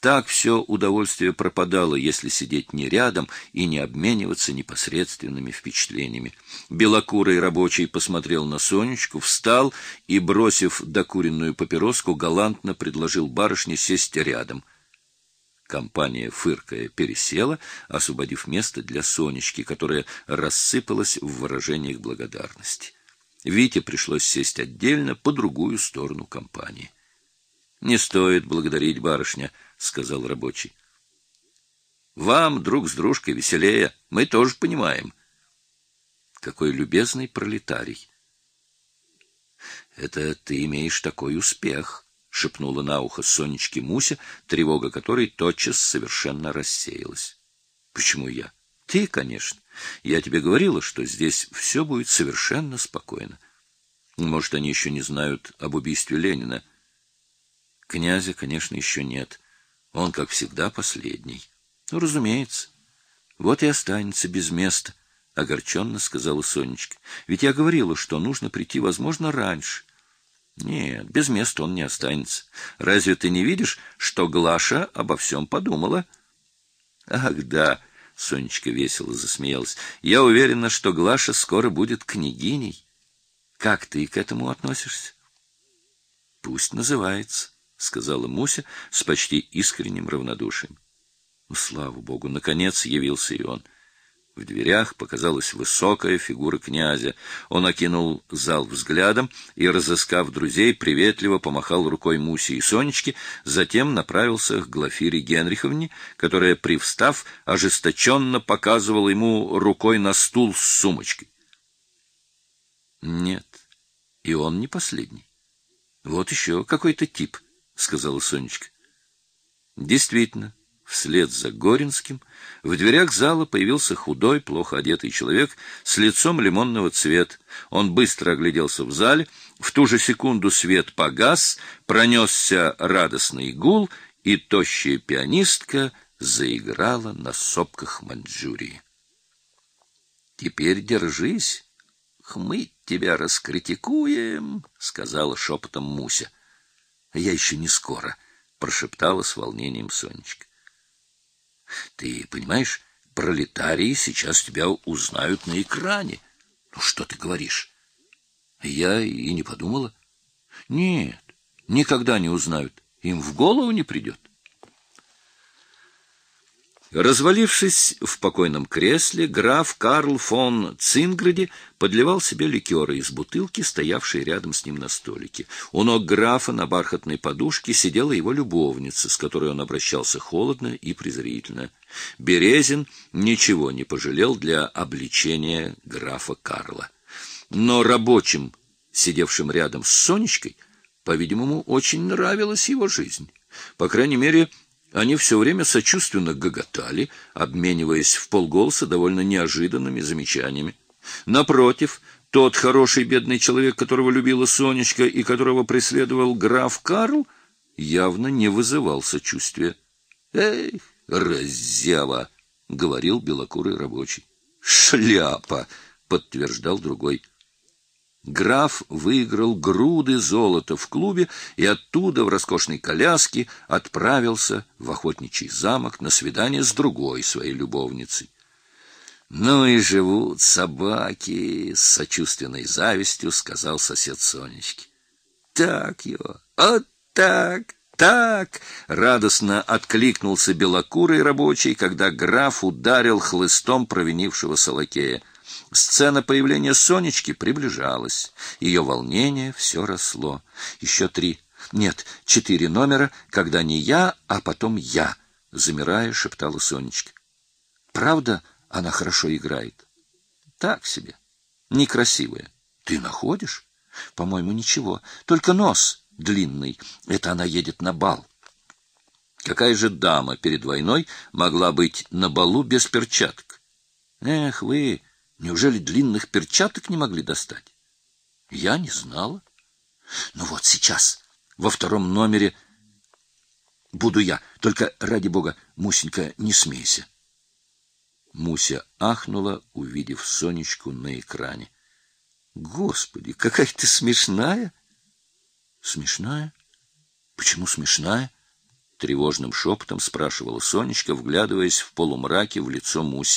Так все удовольствие пропадало, если сидеть не рядом и не обмениваться непосредственными впечатлениями. Белокурый рабочий посмотрел на Сонечку, встал и, бросив докуренную папироску, галантно предложил барышне сесть рядом. Компания, фыркая, пересела, освободив место для Сонечки, которая рассыпалась в выражениях благодарности. Вите пришлось сесть отдельно по другую сторону компании. — Не стоит благодарить барышня, —— сказал рабочий. — Вам друг с дружкой веселее, мы тоже понимаем. Какой любезный пролетарий! — Это ты имеешь такой успех, — шепнула на ухо Сонечке Муся, тревога которой тотчас совершенно рассеялась. — Почему я? — Ты, конечно. Я тебе говорила, что здесь все будет совершенно спокойно. Может, они еще не знают об убийстве Ленина. Князя, конечно, еще нет. — он, как всегда, последний. Ну, разумеется. Вот и останется без места, — огорченно сказала Сонечка. Ведь я говорила, что нужно прийти, возможно, раньше. Нет, без места он не останется. Разве ты не видишь, что Глаша обо всем подумала? Ах, да, — Сонечка весело засмеялась. Я уверена, что Глаша скоро будет княгиней. Как ты к этому относишься? Пусть называется. — сказала Муся с почти искренним равнодушием. Ну, слава богу, наконец явился и он. В дверях показалась высокая фигура князя. Он окинул зал взглядом и, разыскав друзей, приветливо помахал рукой Мусе и Сонечке, затем направился к Глафире Генриховне, которая, привстав, ожесточенно показывала ему рукой на стул с сумочкой. Нет, и он не последний. Вот еще какой-то тип —— сказала Сонечка. Действительно, вслед за Горинским в дверях зала появился худой, плохо одетый человек с лицом лимонного цвета. Он быстро огляделся в зале. В ту же секунду свет погас, пронесся радостный гул, и тощая пианистка заиграла на сопках Маньчжурии. — Теперь держись, мы тебя раскритикуем, — сказала шепотом Муся. Я еще не скоро, прошептала с волнением Сонечка. Ты понимаешь, пролетарии сейчас тебя узнают на экране. Ну что ты говоришь? Я и не подумала. Нет, никогда не узнают. Им в голову не придет. Развалившись в покойном кресле, граф Карл фон Цингради подливал себе ликеры из бутылки, стоявшей рядом с ним на столике. У ног графа на бархатной подушке сидела его любовница, с которой он обращался холодно и презрительно. Березин ничего не пожалел для обличения графа Карла. Но рабочим, сидевшим рядом с Сонечкой, по-видимому, очень нравилась его жизнь. По крайней мере, они все время сочувственно гоготали, обмениваясь в полголоса довольно неожиданными замечаниями. Напротив, тот хороший бедный человек, которого любила Сонечка и которого преследовал граф Карл, явно не вызывал сочувствия. — Эй, раззява! — говорил белокурый рабочий. — Шляпа! — подтверждал другой. Граф выиграл груды золота в клубе и оттуда в роскошной коляске отправился в охотничий замок на свидание с другой своей любовницей. Ну и живут собаки, с сочувственной завистью сказал сосед Сонечки. Так его, вот так, так, радостно откликнулся белокурый рабочий, когда граф ударил хлыстом провинившегося лакея. Сцена появления Сонечки приближалась. Ее волнение все росло. Еще три, нет, четыре номера, когда не я, а потом я, замирая, шептала Сонечка. Правда, она хорошо играет? Так себе. Некрасивая. Ты находишь? По-моему, ничего. Только нос длинный. Это она едет на бал. Какая же дама перед войной могла быть на балу без перчаток? Эх вы, Неужели длинных перчаток не могли достать? Я не знала. Ну вот сейчас, во втором номере буду я. Только, ради бога, Мусенька, не смейся. Муся ахнула, увидев Сонечку на экране. Господи, какая ты смешная! Смешная? Почему смешная? Тревожным шепотом спрашивала Сонечка, вглядываясь в полумраке в лицо Мусь.